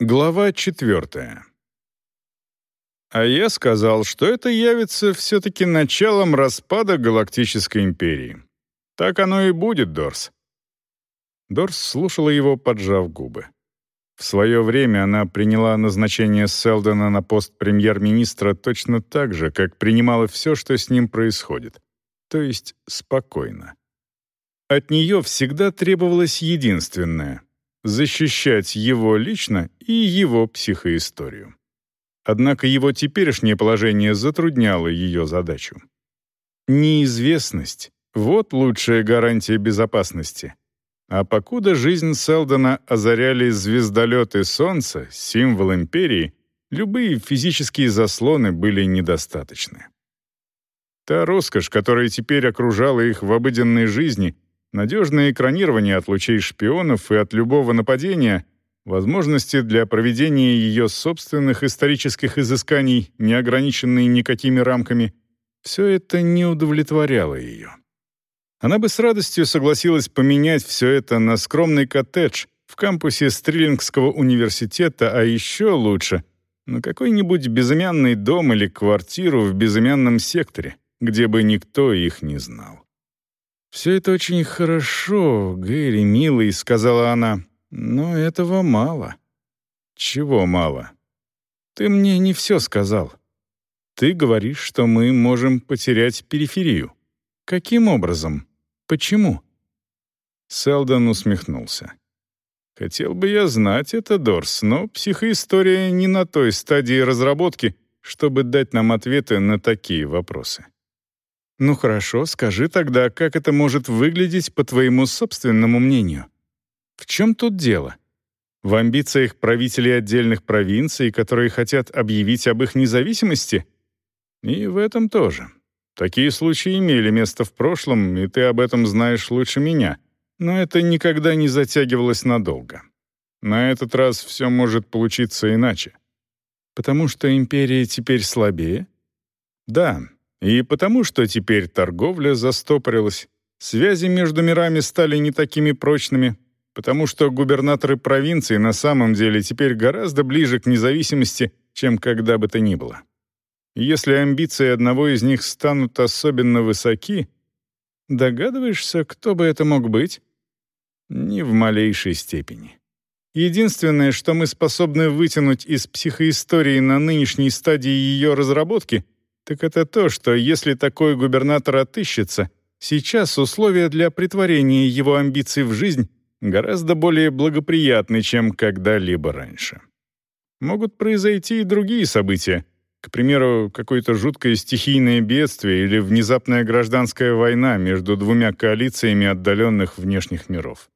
Глава четвертая. А я сказал, что это явится все-таки началом распада Галактической империи. Так оно и будет, Дорс. Дорс слушала его, поджав губы. В свое время она приняла назначение Селдона на пост премьер-министра точно так же, как принимала все, что с ним происходит. То есть спокойно. От нее всегда требовалось единственное защищать его лично и его психоисторию. Однако его теперешнее положение затрудняло ее задачу. Неизвестность — вот лучшая гарантия безопасности. А покуда жизнь Селдона озаряли звездолеты Солнца, символ Империи, любые физические заслоны были недостаточны. Та роскошь, которая теперь окружала их в обыденной жизни — надежное экранирование от лучей шпионов и от любого нападения, возможности для проведения ее собственных исторических изысканий, не ограниченные никакими рамками, все это не удовлетворяло ее. Она бы с радостью согласилась поменять все это на скромный коттедж в кампусе Стрелингского университета, а еще лучше — на какой-нибудь безымянный дом или квартиру в безымянном секторе, где бы никто их не знал. «Все это очень хорошо, Гэри, милый», — сказала она, — «но этого мало». «Чего мало?» «Ты мне не все сказал. Ты говоришь, что мы можем потерять периферию. Каким образом? Почему?» Селдон усмехнулся. «Хотел бы я знать это, Дорс, но психоистория не на той стадии разработки, чтобы дать нам ответы на такие вопросы». Ну хорошо, скажи тогда, как это может выглядеть по твоему собственному мнению? В чем тут дело? В амбициях правителей отдельных провинций, которые хотят объявить об их независимости? И в этом тоже. Такие случаи имели место в прошлом, и ты об этом знаешь лучше меня. Но это никогда не затягивалось надолго. На этот раз все может получиться иначе. Потому что империя теперь слабее? Да, и потому, что теперь торговля застопорилась, связи между мирами стали не такими прочными, потому что губернаторы провинции на самом деле теперь гораздо ближе к независимости, чем когда бы то ни было. если амбиции одного из них станут особенно высоки, догадываешься, кто бы это мог быть? Ни в малейшей степени. Единственное, что мы способны вытянуть из психоистории на нынешней стадии ее разработки — так это то, что если такой губернатор отыщется, сейчас условия для притворения его амбиций в жизнь гораздо более благоприятны, чем когда-либо раньше. Могут произойти и другие события, к примеру, какое-то жуткое стихийное бедствие или внезапная гражданская война между двумя коалициями отдаленных внешних миров.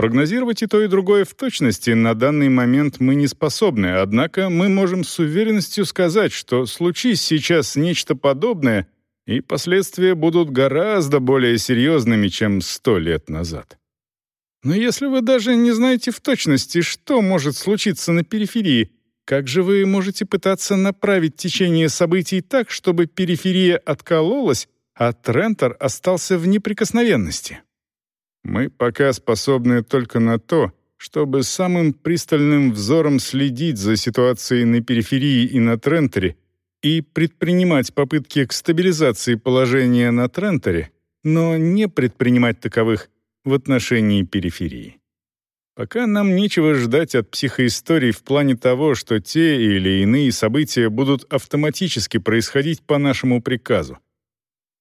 Прогнозировать и то, и другое в точности на данный момент мы не способны, однако мы можем с уверенностью сказать, что случись сейчас нечто подобное, и последствия будут гораздо более серьезными, чем сто лет назад. Но если вы даже не знаете в точности, что может случиться на периферии, как же вы можете пытаться направить течение событий так, чтобы периферия откололась, а Трентор остался в неприкосновенности? Мы пока способны только на то, чтобы самым пристальным взором следить за ситуацией на периферии и на Трентере и предпринимать попытки к стабилизации положения на Трентере, но не предпринимать таковых в отношении периферии. Пока нам нечего ждать от психоистории в плане того, что те или иные события будут автоматически происходить по нашему приказу.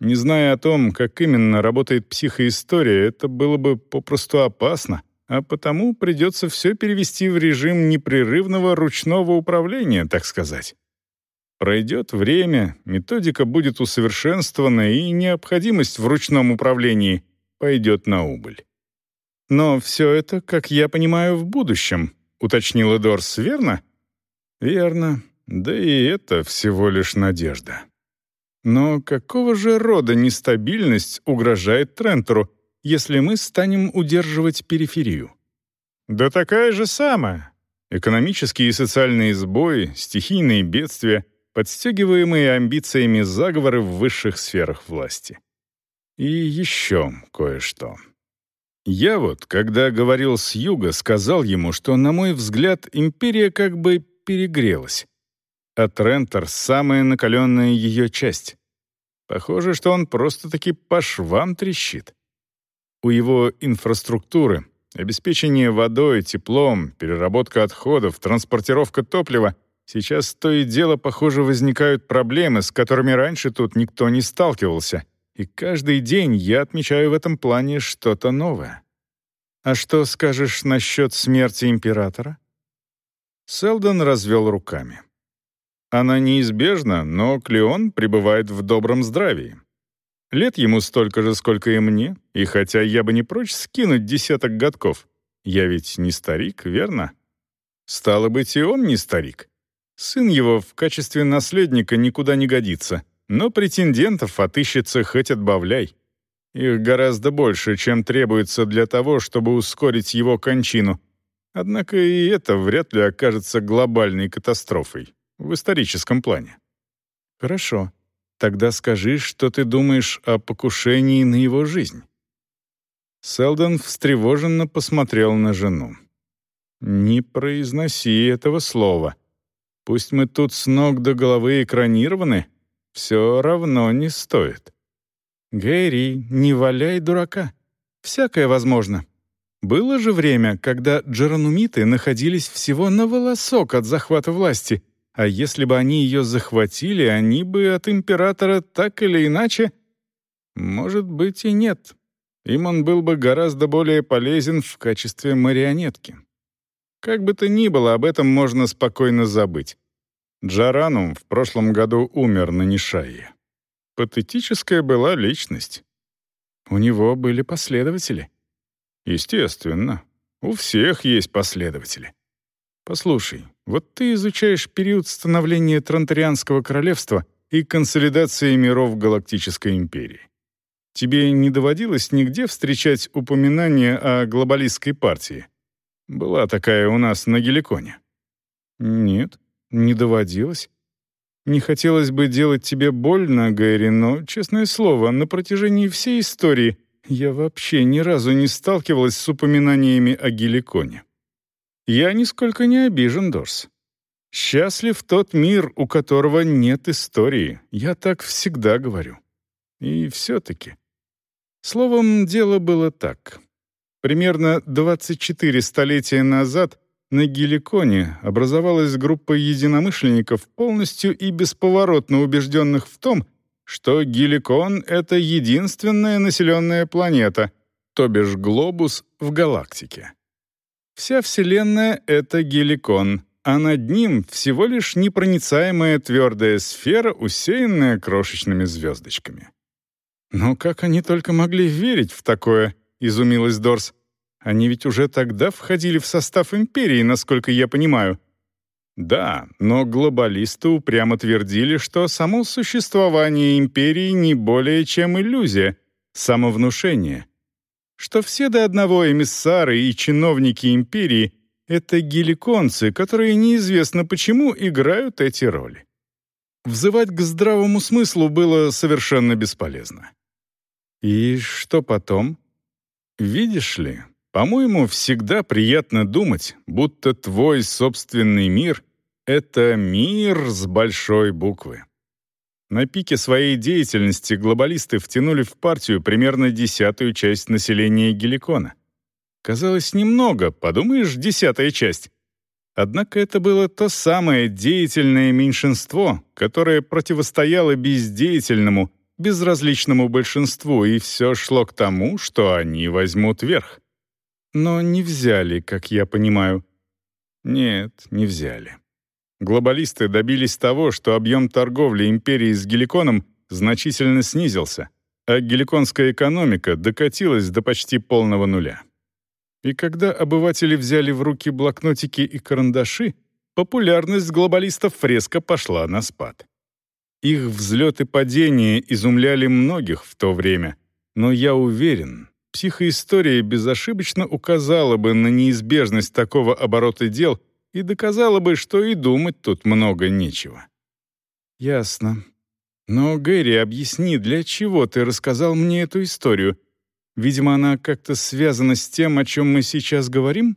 Не зная о том, как именно работает психоистория, это было бы попросту опасно, а потому придется все перевести в режим непрерывного ручного управления, так сказать. Пройдет время, методика будет усовершенствована, и необходимость в ручном управлении пойдет на убыль. «Но все это, как я понимаю, в будущем», — уточнила Дорс, верно? «Верно. Да и это всего лишь надежда». Но какого же рода нестабильность угрожает Трентору, если мы станем удерживать периферию? Да такая же самая. Экономические и социальные сбои, стихийные бедствия, подстегиваемые амбициями заговоры в высших сферах власти. И еще кое-что. Я вот, когда говорил с юга, сказал ему, что, на мой взгляд, империя как бы перегрелась. А Трентор — самая накаленная ее часть. Похоже, что он просто-таки по швам трещит. У его инфраструктуры, обеспечение водой, теплом, переработка отходов, транспортировка топлива сейчас то и дело, похоже, возникают проблемы, с которыми раньше тут никто не сталкивался. И каждый день я отмечаю в этом плане что-то новое. А что скажешь насчет смерти императора? Селдон развел руками. Она неизбежна, но Клеон пребывает в добром здравии. Лет ему столько же, сколько и мне, и хотя я бы не прочь скинуть десяток годков, я ведь не старик, верно? Стало быть, и он не старик. Сын его в качестве наследника никуда не годится, но претендентов отыщется хоть отбавляй. Их гораздо больше, чем требуется для того, чтобы ускорить его кончину. Однако и это вряд ли окажется глобальной катастрофой в историческом плане. Хорошо. Тогда скажи, что ты думаешь о покушении на его жизнь. Селдон встревоженно посмотрел на жену. «Не произноси этого слова. Пусть мы тут с ног до головы экранированы, все равно не стоит». «Гэри, не валяй дурака. Всякое возможно. Было же время, когда джеранумиты находились всего на волосок от захвата власти, а если бы они ее захватили, они бы от императора так или иначе... Может быть и нет. Им он был бы гораздо более полезен в качестве марионетки. Как бы то ни было, об этом можно спокойно забыть. Джаранум в прошлом году умер на Нишае. Патетическая была личность. У него были последователи. Естественно. У всех есть последователи. Послушай, вот ты изучаешь период становления Тронтарианского королевства и консолидации миров Галактической империи. Тебе не доводилось нигде встречать упоминание о глобалистской партии? Была такая у нас на Геликоне. Нет, не доводилось. Не хотелось бы делать тебе больно, Гэри, но, честное слово, на протяжении всей истории я вообще ни разу не сталкивалась с упоминаниями о Геликоне. Я нисколько не обижен, Дорс. Счастлив тот мир, у которого нет истории. Я так всегда говорю. И все-таки. Словом, дело было так. Примерно 24 столетия назад на Геликоне образовалась группа единомышленников, полностью и бесповоротно убежденных в том, что Геликон — это единственная населенная планета, то бишь глобус в галактике. Вся Вселенная — это геликон, а над ним всего лишь непроницаемая твердая сфера, усеянная крошечными звездочками. «Но как они только могли верить в такое?» — изумилась Дорс. «Они ведь уже тогда входили в состав Империи, насколько я понимаю». Да, но глобалисты упрямо твердили, что само существование Империи не более чем иллюзия, самовнушение, что все до одного эмиссары и чиновники империи — это геликонцы, которые неизвестно почему играют эти роли. Взывать к здравому смыслу было совершенно бесполезно. И что потом? Видишь ли, по-моему, всегда приятно думать, будто твой собственный мир — это мир с большой буквы. На пике своей деятельности глобалисты втянули в партию примерно десятую часть населения Геликона. Казалось, немного, подумаешь, десятая часть. Однако это было то самое деятельное меньшинство, которое противостояло бездеятельному, безразличному большинству, и все шло к тому, что они возьмут верх. Но не взяли, как я понимаю. Нет, не взяли. Глобалисты добились того, что объем торговли империи с Геликоном значительно снизился, а геликонская экономика докатилась до почти полного нуля. И когда обыватели взяли в руки блокнотики и карандаши, популярность глобалистов резко пошла на спад. Их взлет и падение изумляли многих в то время, но я уверен, психоистория безошибочно указала бы на неизбежность такого оборота дел — и доказала бы, что и думать тут много нечего. «Ясно. Но, Гэри, объясни, для чего ты рассказал мне эту историю? Видимо, она как-то связана с тем, о чем мы сейчас говорим?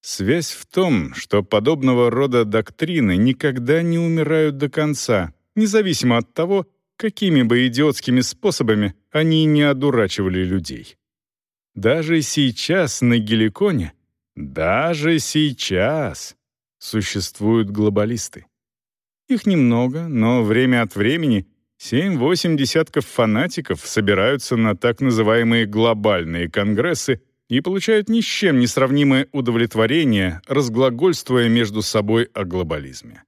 Связь в том, что подобного рода доктрины никогда не умирают до конца, независимо от того, какими бы идиотскими способами они не одурачивали людей. Даже сейчас на Геликоне, даже сейчас существуют глобалисты. Их немного, но время от времени семь-восемь десятков фанатиков собираются на так называемые глобальные конгрессы и получают ни с чем не сравнимое удовлетворение, разглагольствуя между собой о глобализме.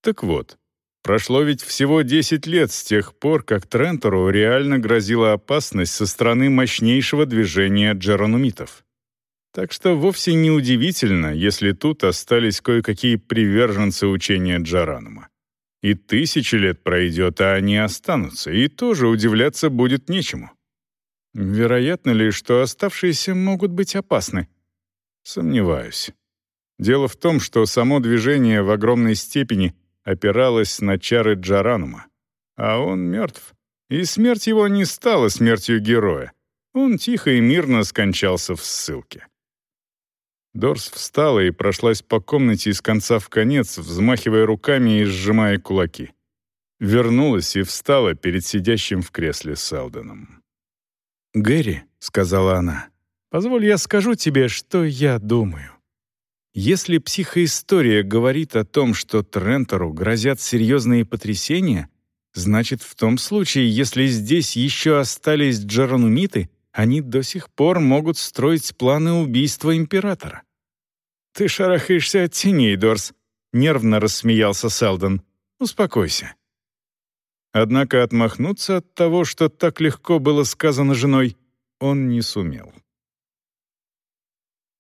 Так вот, прошло ведь всего 10 лет с тех пор, как Трентору реально грозила опасность со стороны мощнейшего движения джеронумитов. Так что вовсе не удивительно, если тут остались кое-какие приверженцы учения Джаранума. И тысячи лет пройдет, а они останутся, и тоже удивляться будет нечему. Вероятно ли, что оставшиеся могут быть опасны? Сомневаюсь. Дело в том, что само движение в огромной степени опиралось на чары Джаранума. А он мертв. И смерть его не стала смертью героя. Он тихо и мирно скончался в ссылке. Дорс встала и прошлась по комнате из конца в конец, взмахивая руками и сжимая кулаки. Вернулась и встала перед сидящим в кресле Селдоном. «Гэри», — сказала она, — «позволь я скажу тебе, что я думаю. Если психоистория говорит о том, что Трентору грозят серьезные потрясения, значит, в том случае, если здесь еще остались джаранумиты, они до сих пор могут строить планы убийства императора. «Ты шарахаешься от теней, Дорс», — нервно рассмеялся Селдон. «Успокойся». Однако отмахнуться от того, что так легко было сказано женой, он не сумел.